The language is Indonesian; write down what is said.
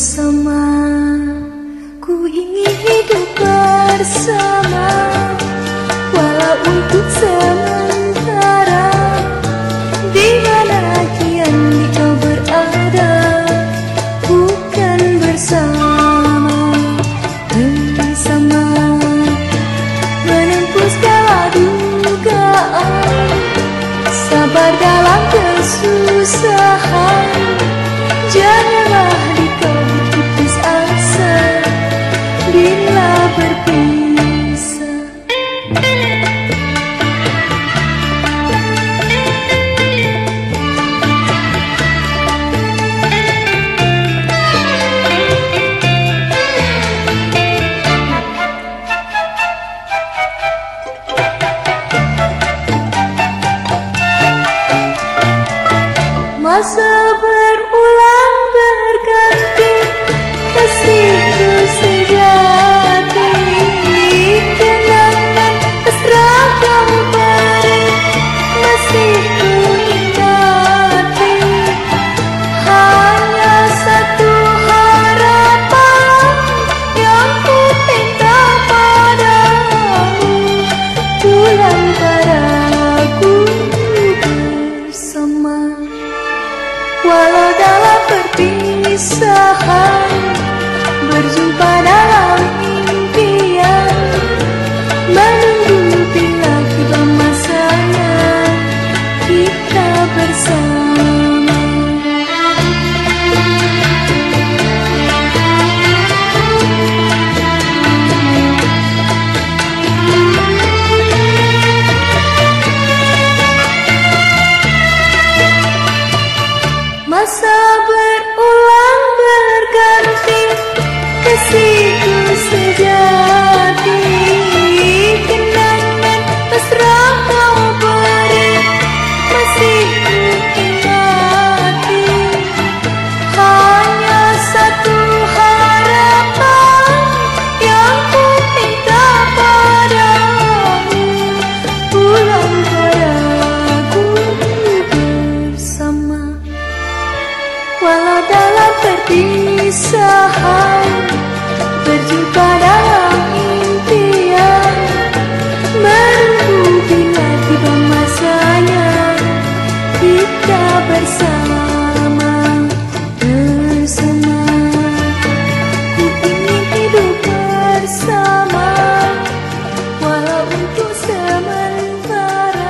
bersama. Ku ingin hidup bersama. Masa berulang walau dalam perpisahan kita bersama